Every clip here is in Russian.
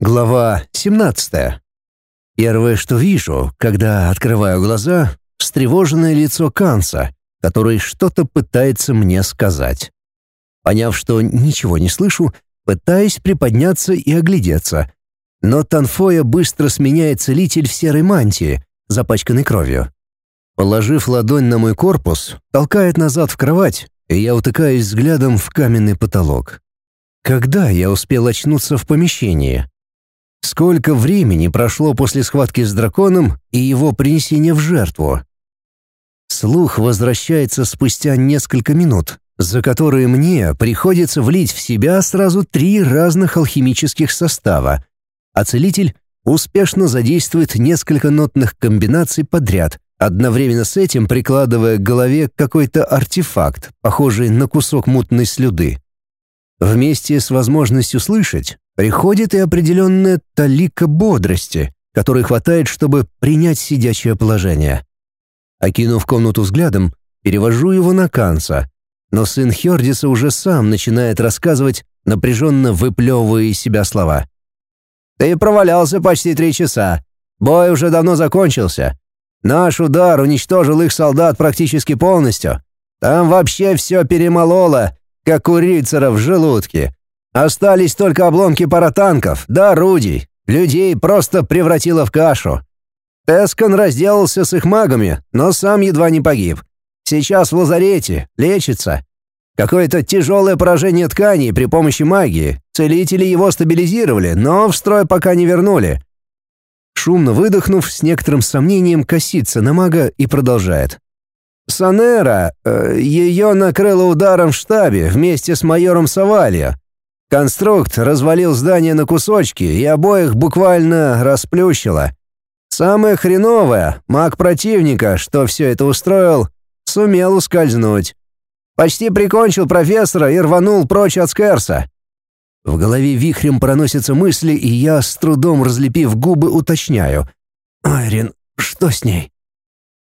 Глава 17. Первое, что вижу, когда открываю глаза, встревоженное лицо Канца, который что-то пытается мне сказать. Поняв, что ничего не слышу, пытаюсь приподняться и оглядеться. Но Танфоя быстро сменяет целитель в серой мантии, запачканной кровью. Положив ладонь на мой корпус, толкает назад в кровать, и я утыкаюсь взглядом в каменный потолок. Когда я успел очнуться в помещении? Сколько времени прошло после схватки с драконом и его принесения в жертву? Слух возвращается спустя несколько минут, за которые мне приходится влить в себя сразу три разных алхимических состава, а целитель успешно задействует несколько нотных комбинаций подряд, одновременно с этим прикладывая к голове какой-то артефакт, похожий на кусок мутной слюды. Вместе с возможностью слышать приходит и определенная талика бодрости, которой хватает, чтобы принять сидячее положение. Окинув комнату взглядом, перевожу его на Канца, но сын Хердиса уже сам начинает рассказывать, напряженно выплевывая из себя слова. «Ты провалялся почти три часа. Бой уже давно закончился. Наш удар уничтожил их солдат практически полностью. Там вообще все перемололо, как у рицара в желудке. Остались только обломки паратанков, да орудий. Людей просто превратило в кашу. Тескан разделался с их магами, но сам едва не погиб. Сейчас в лазарете, лечится. Какое-то тяжелое поражение тканей при помощи магии. Целители его стабилизировали, но в строй пока не вернули. Шумно выдохнув, с некоторым сомнением косится на мага и продолжает. Санера, э, ее накрыло ударом в штабе вместе с майором Савалья. Конструкт развалил здание на кусочки и обоих буквально расплющило. Самое хреновое, маг противника, что все это устроил, сумел ускользнуть. Почти прикончил профессора и рванул прочь от Скерса. В голове вихрем проносятся мысли, и я, с трудом разлепив губы, уточняю. «Айрин, что с ней?»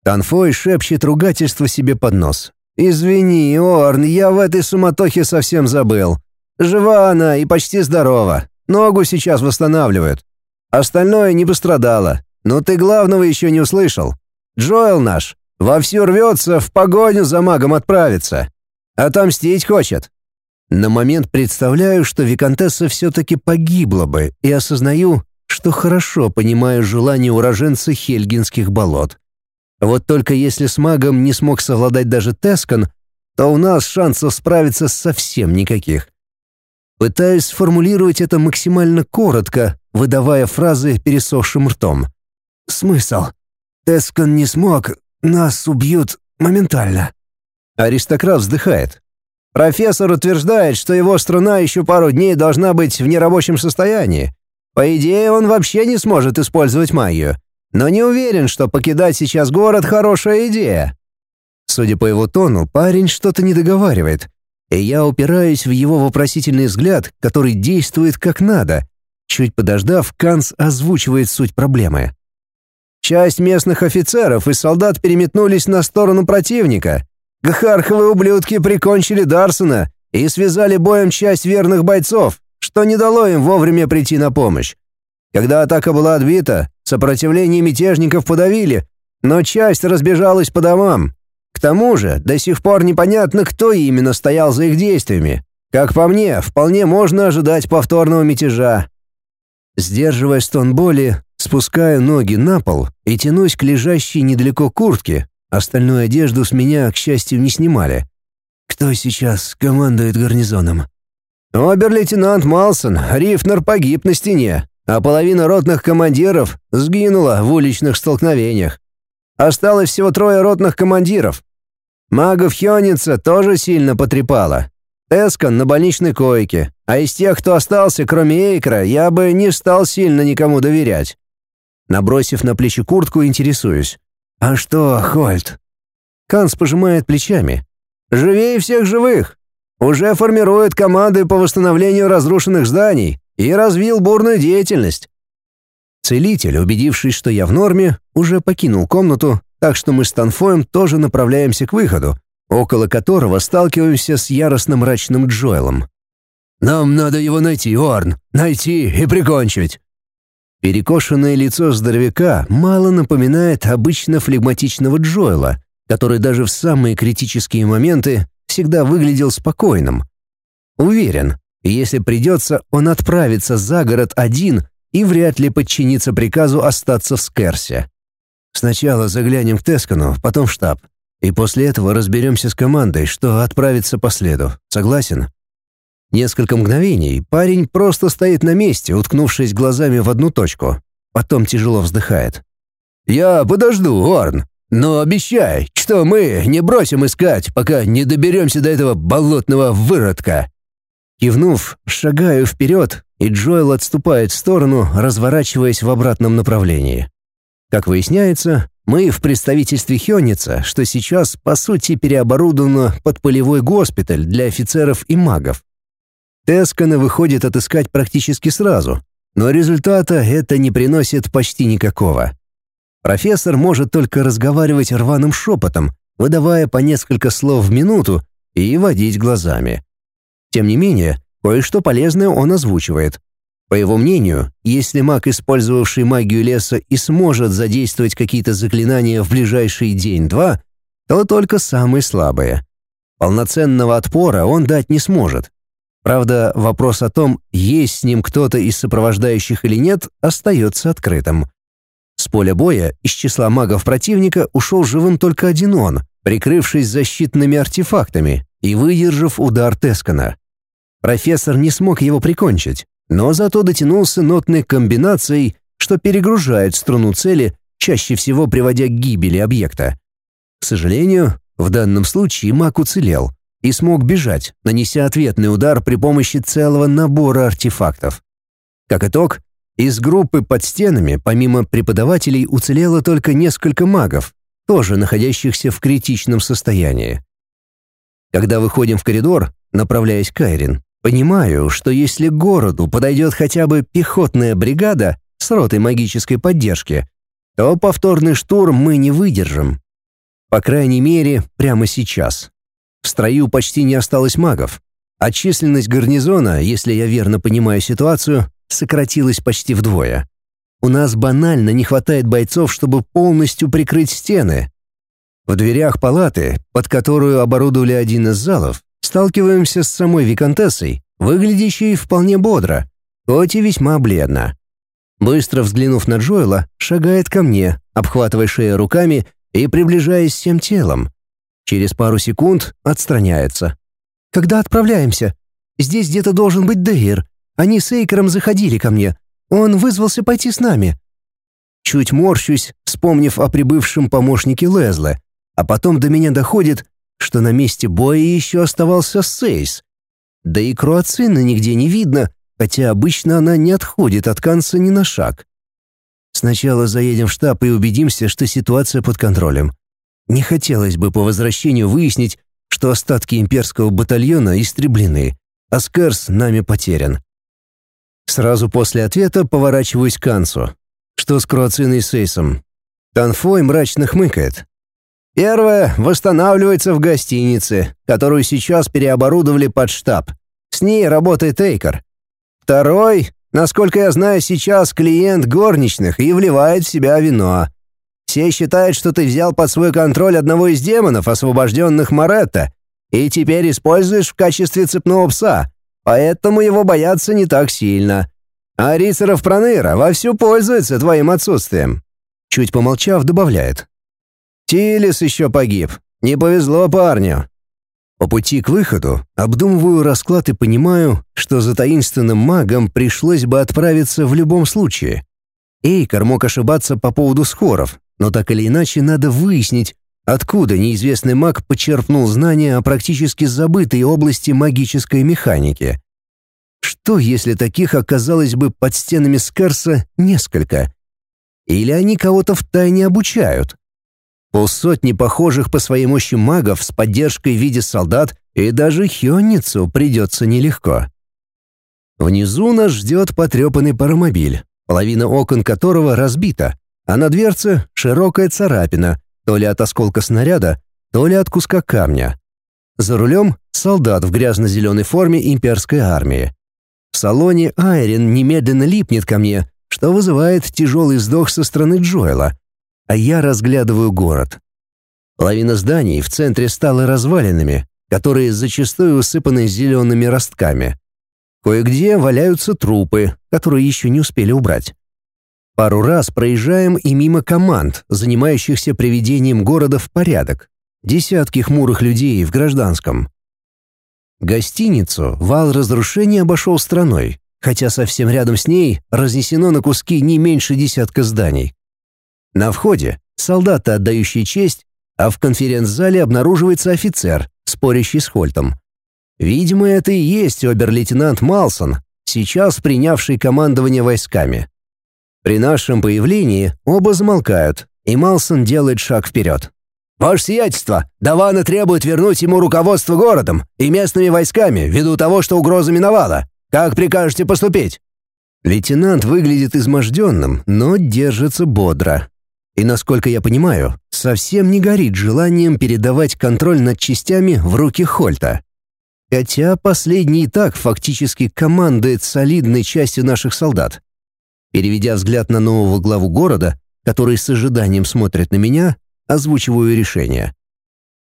Танфой шепчет ругательство себе под нос. «Извини, Орн, я в этой суматохе совсем забыл. Жива она и почти здорова. Ногу сейчас восстанавливают. Остальное не пострадало. Но ты главного еще не услышал. Джоэл наш вовсю рвется в погоню за магом отправиться. Отомстить хочет. На момент представляю, что Викантесса все-таки погибла бы, и осознаю, что хорошо понимаю желание уроженца Хельгинских болот. Вот только если с магом не смог совладать даже Тескан, то у нас шансов справиться совсем никаких. Пытаюсь сформулировать это максимально коротко, выдавая фразы пересохшим ртом. «Смысл? Тескан не смог, нас убьют моментально». Аристократ вздыхает. «Профессор утверждает, что его струна еще пару дней должна быть в нерабочем состоянии. По идее, он вообще не сможет использовать магию но не уверен, что покидать сейчас город — хорошая идея». Судя по его тону, парень что-то не договаривает, и я упираюсь в его вопросительный взгляд, который действует как надо. Чуть подождав, Канс озвучивает суть проблемы. Часть местных офицеров и солдат переметнулись на сторону противника. Гхарховые ублюдки прикончили Дарсона и связали боем часть верных бойцов, что не дало им вовремя прийти на помощь. Когда атака была отбита, сопротивление мятежников подавили, но часть разбежалась по домам. К тому же, до сих пор непонятно, кто именно стоял за их действиями. Как по мне, вполне можно ожидать повторного мятежа. Сдерживая стон боли, спускаю ноги на пол и тянусь к лежащей недалеко куртке. Остальную одежду с меня, к счастью, не снимали. Кто сейчас командует гарнизоном? Обер-лейтенант Малсон, Рифнер погиб на стене а половина ротных командиров сгинула в уличных столкновениях. Осталось всего трое ротных командиров. Магов Хёница тоже сильно потрепало. Эскон на больничной койке, а из тех, кто остался, кроме Эйкра, я бы не стал сильно никому доверять. Набросив на плечи куртку, интересуюсь. «А что, Хольт?» Канс пожимает плечами. «Живее всех живых. Уже формирует команды по восстановлению разрушенных зданий и развил бурную деятельность. Целитель, убедившись, что я в норме, уже покинул комнату, так что мы с Танфоем тоже направляемся к выходу, около которого сталкиваемся с яростно мрачным Джоэлом. Нам надо его найти, Орн. Найти и прикончить». Перекошенное лицо здоровяка мало напоминает обычно флегматичного Джоэла, который даже в самые критические моменты всегда выглядел спокойным. Уверен, если придется, он отправится за город один и вряд ли подчинится приказу остаться в Скерсе. Сначала заглянем к Тескану, потом в штаб. И после этого разберемся с командой, что отправится по следу. Согласен? Несколько мгновений парень просто стоит на месте, уткнувшись глазами в одну точку. Потом тяжело вздыхает. «Я подожду, Орн, но обещай, что мы не бросим искать, пока не доберемся до этого болотного выродка». Кивнув, шагаю вперед, и Джоэл отступает в сторону, разворачиваясь в обратном направлении. Как выясняется, мы в представительстве Хённица, что сейчас, по сути, переоборудовано под полевой госпиталь для офицеров и магов. Тескана выходит отыскать практически сразу, но результата это не приносит почти никакого. Профессор может только разговаривать рваным шепотом, выдавая по несколько слов в минуту и водить глазами. Тем не менее, кое-что полезное он озвучивает. По его мнению, если маг, использовавший магию леса, и сможет задействовать какие-то заклинания в ближайший день-два, то только самые слабые. Полноценного отпора он дать не сможет. Правда, вопрос о том, есть с ним кто-то из сопровождающих или нет, остается открытым. С поля боя из числа магов противника ушел живым только один он, прикрывшись защитными артефактами и выдержав удар Тескана. Профессор не смог его прикончить, но зато дотянулся нотной комбинацией, что перегружает струну цели, чаще всего приводя к гибели объекта. К сожалению, в данном случае маг уцелел и смог бежать, нанеся ответный удар при помощи целого набора артефактов. Как итог, из группы под стенами, помимо преподавателей, уцелело только несколько магов, тоже находящихся в критичном состоянии. Когда выходим в коридор, направляясь к Айрин, Понимаю, что если городу подойдет хотя бы пехотная бригада с ротой магической поддержки, то повторный штурм мы не выдержим. По крайней мере, прямо сейчас. В строю почти не осталось магов, а численность гарнизона, если я верно понимаю ситуацию, сократилась почти вдвое. У нас банально не хватает бойцов, чтобы полностью прикрыть стены. В дверях палаты, под которую оборудовали один из залов, сталкиваемся с самой виконтессой, выглядящей вполне бодро, хоть и весьма бледно. Быстро взглянув на Джоэла, шагает ко мне, обхватывая шею руками и приближаясь всем телом. Через пару секунд отстраняется. «Когда отправляемся? Здесь где-то должен быть Дейр. Они с Эйкером заходили ко мне. Он вызвался пойти с нами». Чуть морщусь, вспомнив о прибывшем помощнике Лезла, а потом до меня доходит, что на месте боя еще оставался Сейс. Да и Круацина нигде не видно, хотя обычно она не отходит от Канца ни на шаг. Сначала заедем в штаб и убедимся, что ситуация под контролем. Не хотелось бы по возвращению выяснить, что остатки имперского батальона истреблены, а Скерс нами потерян. Сразу после ответа поворачиваюсь к Кансу. Что с Круациной и Сейсом? Танфой мрачно хмыкает. Первое восстанавливается в гостинице, которую сейчас переоборудовали под штаб. С ней работает Эйкер. Второй, насколько я знаю, сейчас клиент горничных и вливает в себя вино. Все считают, что ты взял под свой контроль одного из демонов, освобожденных Моретто, и теперь используешь в качестве цепного пса, поэтому его боятся не так сильно. А Рицаров Проныра вовсю пользуется твоим отсутствием». Чуть помолчав, добавляет. Тилис еще погиб. Не повезло парню. По пути к выходу обдумываю расклад и понимаю, что за таинственным магом пришлось бы отправиться в любом случае. Эйкар мог ошибаться по поводу скоров, но так или иначе надо выяснить, откуда неизвестный маг почерпнул знания о практически забытой области магической механики. Что, если таких оказалось бы под стенами Скарса несколько? Или они кого-то втайне обучают? Полсотни похожих по своей мощи магов с поддержкой в виде солдат, и даже Хённицу придется нелегко. Внизу нас ждет потрепанный паромобиль, половина окон которого разбита, а на дверце широкая царапина, то ли от осколка снаряда, то ли от куска камня. За рулем солдат в грязно-зеленой форме имперской армии. В салоне Айрин немедленно липнет ко мне, что вызывает тяжелый вздох со стороны Джоэла, а я разглядываю город. Половина зданий в центре стала развалинами, которые зачастую усыпаны зелеными ростками. Кое-где валяются трупы, которые еще не успели убрать. Пару раз проезжаем и мимо команд, занимающихся приведением города в порядок. Десятки хмурых людей в гражданском. Гостиницу вал разрушений обошел страной, хотя совсем рядом с ней разнесено на куски не меньше десятка зданий. На входе солдаты, отдающие честь, а в конференц-зале обнаруживается офицер, спорящий с Хольтом. Видимо, это и есть обер-лейтенант Малсон, сейчас принявший командование войсками. При нашем появлении оба замолкают, и Малсон делает шаг вперед. «Ваше сиятельство, Давана требует вернуть ему руководство городом и местными войсками ввиду того, что угроза миновала. Как прикажете поступить?» Лейтенант выглядит изможденным, но держится бодро. И, насколько я понимаю, совсем не горит желанием передавать контроль над частями в руки Хольта. Хотя последний и так фактически командует солидной частью наших солдат. Переведя взгляд на нового главу города, который с ожиданием смотрит на меня, озвучиваю решение.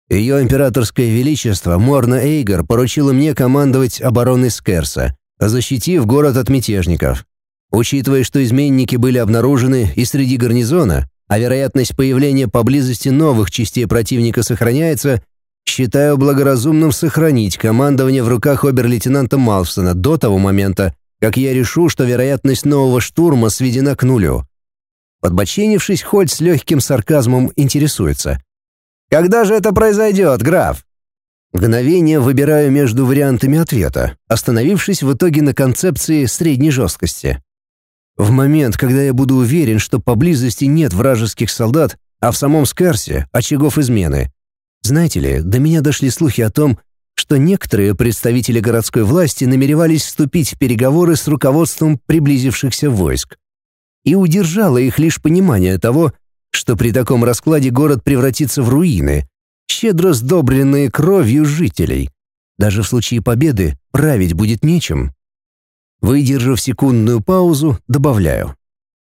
Ее императорское величество Морна Эйгор поручила мне командовать обороной Скерса, защитив город от мятежников. Учитывая, что изменники были обнаружены и среди гарнизона, а вероятность появления поблизости новых частей противника сохраняется, считаю благоразумным сохранить командование в руках обер-лейтенанта Малфсона до того момента, как я решу, что вероятность нового штурма сведена к нулю. Подбоченившись, Хольт с легким сарказмом интересуется. «Когда же это произойдет, граф?» Мгновение выбираю между вариантами ответа, остановившись в итоге на концепции средней жесткости. В момент, когда я буду уверен, что поблизости нет вражеских солдат, а в самом Скарсе — очагов измены. Знаете ли, до меня дошли слухи о том, что некоторые представители городской власти намеревались вступить в переговоры с руководством приблизившихся войск. И удержало их лишь понимание того, что при таком раскладе город превратится в руины, щедро сдобренные кровью жителей. Даже в случае победы править будет нечем. Выдержав секундную паузу, добавляю.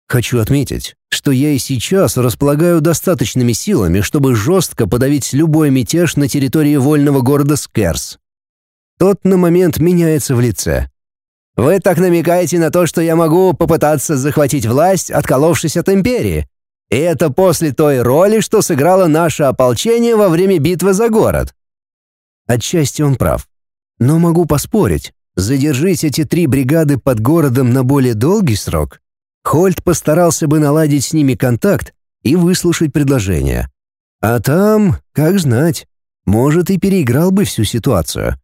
Хочу отметить, что я и сейчас располагаю достаточными силами, чтобы жестко подавить любой мятеж на территории вольного города Скерс. Тот на момент меняется в лице. «Вы так намекаете на то, что я могу попытаться захватить власть, отколовшись от империи. И это после той роли, что сыграло наше ополчение во время битвы за город». Отчасти он прав. Но могу поспорить, задержись эти три бригады под городом на более долгий срок, Хольт постарался бы наладить с ними контакт и выслушать предложение. А там, как знать, может и переиграл бы всю ситуацию.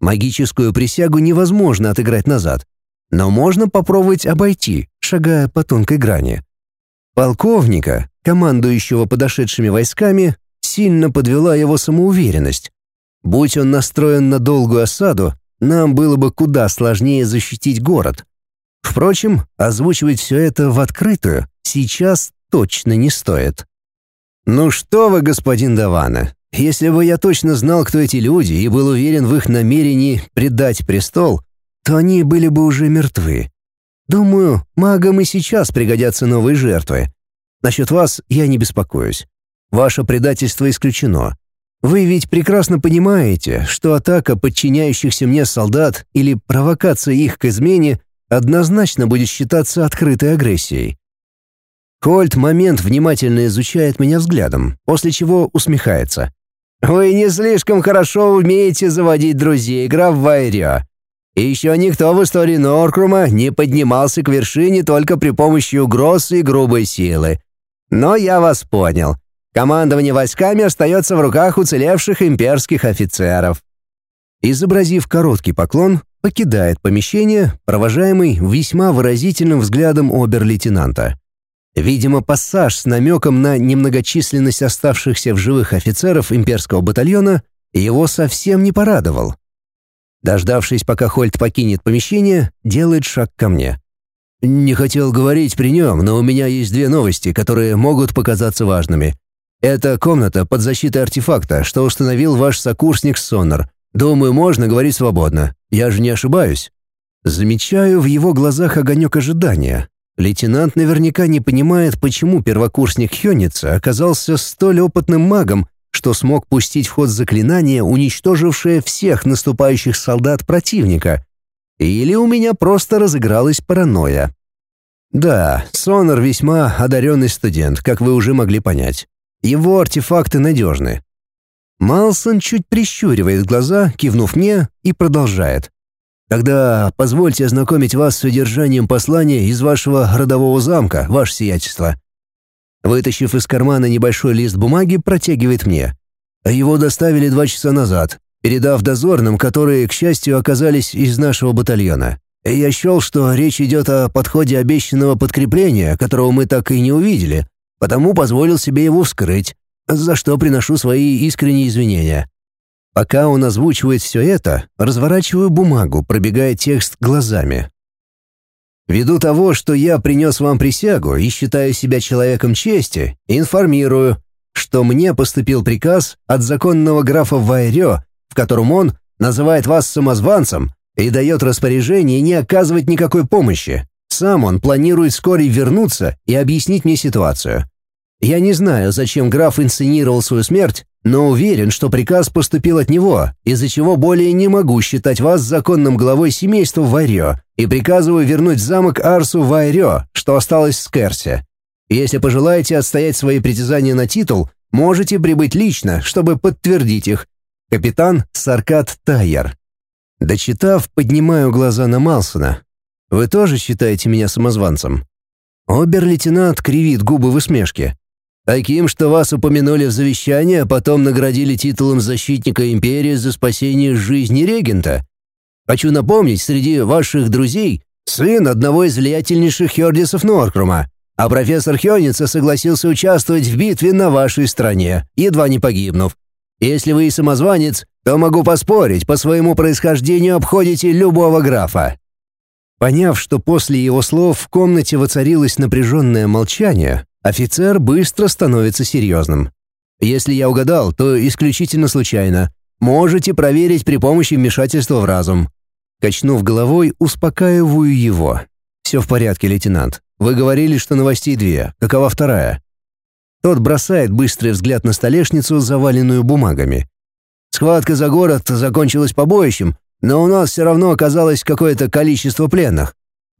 Магическую присягу невозможно отыграть назад, но можно попробовать обойти, шагая по тонкой грани. Полковника, командующего подошедшими войсками, сильно подвела его самоуверенность. Будь он настроен на долгую осаду, нам было бы куда сложнее защитить город. Впрочем, озвучивать все это в открытую сейчас точно не стоит. «Ну что вы, господин Давана, если бы я точно знал, кто эти люди, и был уверен в их намерении предать престол, то они были бы уже мертвы. Думаю, магам и сейчас пригодятся новые жертвы. Насчет вас я не беспокоюсь. Ваше предательство исключено. Вы ведь прекрасно понимаете, что атака подчиняющихся мне солдат или провокация их к измене однозначно будет считаться открытой агрессией. Кольт момент внимательно изучает меня взглядом, после чего усмехается. «Вы не слишком хорошо умеете заводить друзей, граф Вайрио. И еще никто в истории Норкрума не поднимался к вершине только при помощи угроз и грубой силы. Но я вас понял. Командование войсками остается в руках уцелевших имперских офицеров». Изобразив короткий поклон, покидает помещение, провожаемый весьма выразительным взглядом обер-лейтенанта. Видимо, пассаж с намеком на немногочисленность оставшихся в живых офицеров имперского батальона его совсем не порадовал. Дождавшись, пока Хольт покинет помещение, делает шаг ко мне. «Не хотел говорить при нем, но у меня есть две новости, которые могут показаться важными. Это комната под защитой артефакта, что установил ваш сокурсник Соннер. Думаю, можно говорить свободно. Я же не ошибаюсь». Замечаю в его глазах огонек ожидания. Лейтенант наверняка не понимает, почему первокурсник Хёница оказался столь опытным магом, что смог пустить в ход заклинание, уничтожившее всех наступающих солдат противника. Или у меня просто разыгралась паранойя. Да, Сонор весьма одаренный студент, как вы уже могли понять. Его артефакты надежны. Малсон чуть прищуривает глаза, кивнув мне, и продолжает. «Тогда позвольте ознакомить вас с содержанием послания из вашего родового замка, ваше сиятельство». Вытащив из кармана небольшой лист бумаги, протягивает мне. Его доставили два часа назад, передав дозорным, которые, к счастью, оказались из нашего батальона. Я счел, что речь идет о подходе обещанного подкрепления, которого мы так и не увидели, потому позволил себе его вскрыть, за что приношу свои искренние извинения. Пока он озвучивает все это, разворачиваю бумагу, пробегая текст глазами. Ввиду того, что я принес вам присягу и считаю себя человеком чести, информирую, что мне поступил приказ от законного графа Вайрё, в котором он называет вас самозванцем и дает распоряжение не оказывать никакой помощи. Сам он планирует вскоре вернуться и объяснить мне ситуацию. Я не знаю, зачем граф инсценировал свою смерть, но уверен, что приказ поступил от него, из-за чего более не могу считать вас законным главой семейства Вайрё и приказываю вернуть замок Арсу Вайрё, что осталось в Скерсе. Если пожелаете отстоять свои притязания на титул, можете прибыть лично, чтобы подтвердить их. Капитан Саркат Тайер. Дочитав, поднимаю глаза на Малсона. Вы тоже считаете меня самозванцем? Обер-лейтенант кривит губы в усмешке. Таким, что вас упомянули в завещании, а потом наградили титулом защитника империи за спасение жизни регента. Хочу напомнить, среди ваших друзей сын одного из влиятельнейших хердисов Норкрума, а профессор Хёница согласился участвовать в битве на вашей стране, едва не погибнув. Если вы и самозванец, то могу поспорить, по своему происхождению обходите любого графа». Поняв, что после его слов в комнате воцарилось напряженное молчание, офицер быстро становится серьезным. «Если я угадал, то исключительно случайно. Можете проверить при помощи вмешательства в разум». Качнув головой, успокаиваю его. «Все в порядке, лейтенант. Вы говорили, что новостей две. Какова вторая?» Тот бросает быстрый взгляд на столешницу, заваленную бумагами. Схватка за город закончилась побоищем, но у нас все равно оказалось какое-то количество пленных.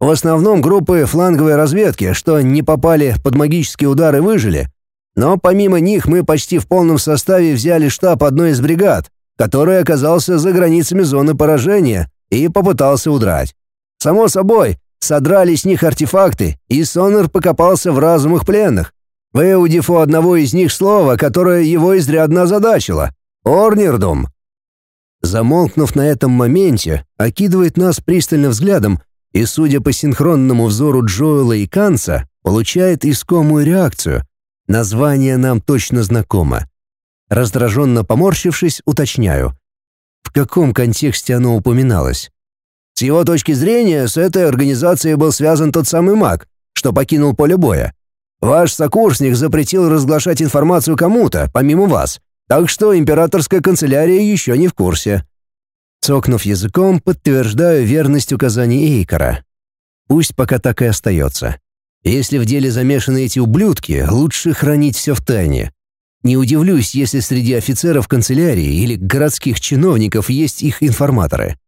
В основном группы фланговой разведки, что не попали под магические удары, выжили. Но помимо них мы почти в полном составе взяли штаб одной из бригад, который оказался за границами зоны поражения и попытался удрать. Само собой, содрали с них артефакты, и Сонор покопался в разумах пленных, выудив у одного из них слово, которое его изрядно озадачило — «Орнирдум». Замолкнув на этом моменте, окидывает нас пристальным взглядом и, судя по синхронному взору Джоэла и Канца, получает искомую реакцию. Название нам точно знакомо. Раздраженно поморщившись, уточняю. В каком контексте оно упоминалось? С его точки зрения, с этой организацией был связан тот самый маг, что покинул поле боя. Ваш сокурсник запретил разглашать информацию кому-то, помимо вас, так что императорская канцелярия еще не в курсе. Цокнув языком, подтверждаю верность указаний Эйкора. Пусть пока так и остается. Если в деле замешаны эти ублюдки, лучше хранить все в тайне. Не удивлюсь, если среди офицеров канцелярии или городских чиновников есть их информаторы.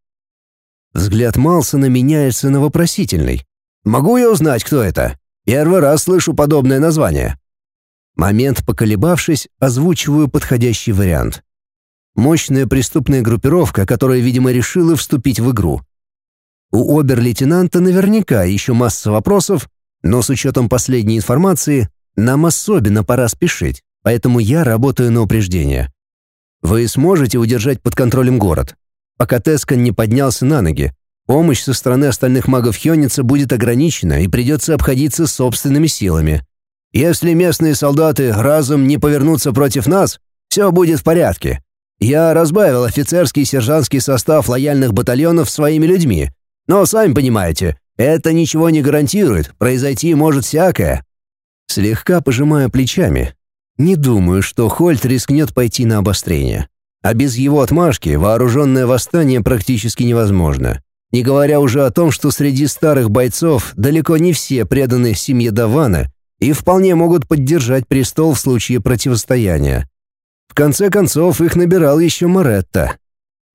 Взгляд Малсона меняется на вопросительный. «Могу я узнать, кто это? Первый раз слышу подобное название». Момент поколебавшись, озвучиваю подходящий вариант. Мощная преступная группировка, которая, видимо, решила вступить в игру. У обер-лейтенанта наверняка еще масса вопросов, но с учетом последней информации нам особенно пора спешить, поэтому я работаю на упреждение. Вы сможете удержать под контролем город пока Тескан не поднялся на ноги. Помощь со стороны остальных магов Хёница будет ограничена и придется обходиться собственными силами. Если местные солдаты разом не повернутся против нас, все будет в порядке. Я разбавил офицерский и сержантский состав лояльных батальонов своими людьми. Но, сами понимаете, это ничего не гарантирует, произойти может всякое. Слегка пожимая плечами. Не думаю, что Хольт рискнет пойти на обострение. А без его отмашки вооруженное восстание практически невозможно. Не говоря уже о том, что среди старых бойцов далеко не все преданы семье Давана и вполне могут поддержать престол в случае противостояния. Конце концов, их набирал еще Моретто.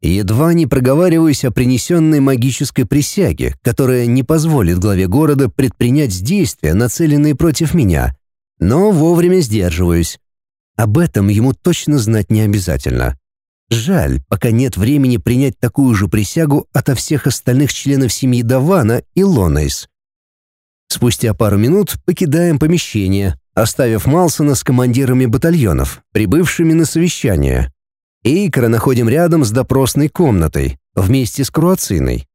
Едва не проговариваюсь о принесенной магической присяге, которая не позволит главе города предпринять действия, нацеленные против меня, но вовремя сдерживаюсь. Об этом ему точно знать не обязательно. Жаль, пока нет времени принять такую же присягу ото всех остальных членов семьи Давана и Лонейс. Спустя пару минут покидаем помещение, оставив Малсона с командирами батальонов, прибывшими на совещание. Эйкера находим рядом с допросной комнатой, вместе с Круациной.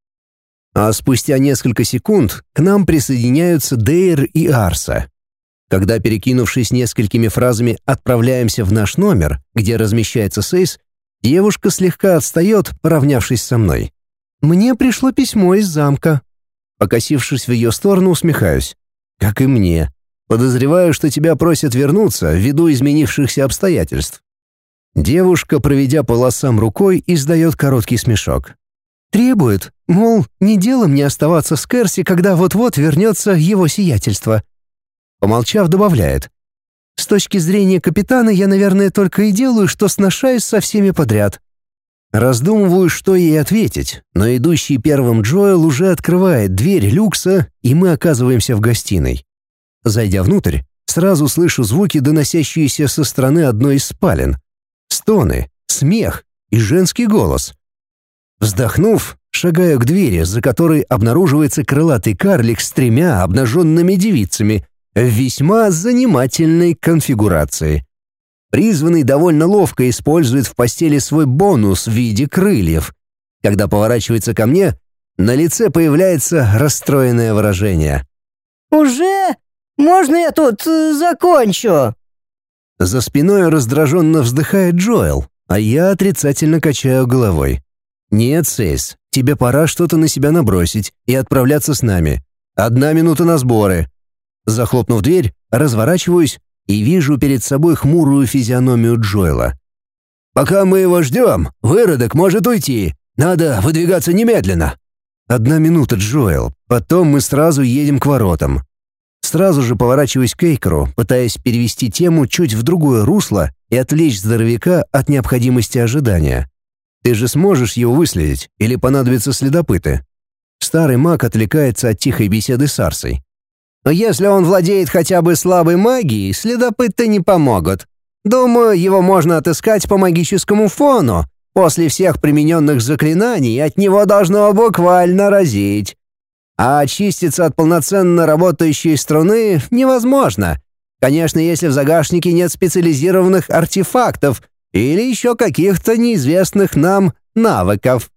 А спустя несколько секунд к нам присоединяются Дейр и Арса. Когда, перекинувшись несколькими фразами, отправляемся в наш номер, где размещается Сейс, Девушка слегка отстает, поравнявшись со мной. «Мне пришло письмо из замка». Покосившись в ее сторону, усмехаюсь. «Как и мне. Подозреваю, что тебя просят вернуться ввиду изменившихся обстоятельств». Девушка, проведя по волосам рукой, издает короткий смешок. «Требует, мол, не дело мне оставаться с Керси, когда вот-вот вернется его сиятельство». Помолчав, добавляет. С точки зрения капитана я, наверное, только и делаю, что сношаюсь со всеми подряд. Раздумываю, что ей ответить, но идущий первым Джоэл уже открывает дверь люкса, и мы оказываемся в гостиной. Зайдя внутрь, сразу слышу звуки, доносящиеся со стороны одной из спален. Стоны, смех и женский голос. Вздохнув, шагаю к двери, за которой обнаруживается крылатый карлик с тремя обнаженными девицами, в весьма занимательной конфигурации. Призванный довольно ловко использует в постели свой бонус в виде крыльев. Когда поворачивается ко мне, на лице появляется расстроенное выражение. «Уже? Можно я тут э, закончу?» За спиной раздраженно вздыхает Джоэл, а я отрицательно качаю головой. «Нет, Сейс, тебе пора что-то на себя набросить и отправляться с нами. Одна минута на сборы. Захлопнув дверь, разворачиваюсь и вижу перед собой хмурую физиономию Джоэла. «Пока мы его ждем, выродок может уйти. Надо выдвигаться немедленно». «Одна минута, Джоэл. Потом мы сразу едем к воротам». Сразу же поворачиваюсь к Эйкеру, пытаясь перевести тему чуть в другое русло и отвлечь здоровяка от необходимости ожидания. «Ты же сможешь его выследить, или понадобятся следопыты?» Старый маг отвлекается от тихой беседы с Арсой. Но если он владеет хотя бы слабой магией, следопыты не помогут. Думаю, его можно отыскать по магическому фону. После всех примененных заклинаний от него должно буквально разить. А очиститься от полноценно работающей струны невозможно. Конечно, если в загашнике нет специализированных артефактов или еще каких-то неизвестных нам навыков.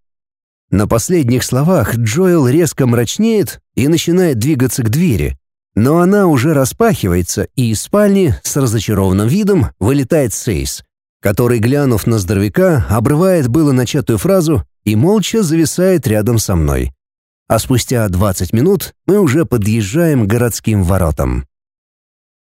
На последних словах Джоэл резко мрачнеет и начинает двигаться к двери. Но она уже распахивается, и из спальни с разочарованным видом вылетает Сейс, который, глянув на здоровяка, обрывает было начатую фразу и молча зависает рядом со мной. А спустя 20 минут мы уже подъезжаем к городским воротам.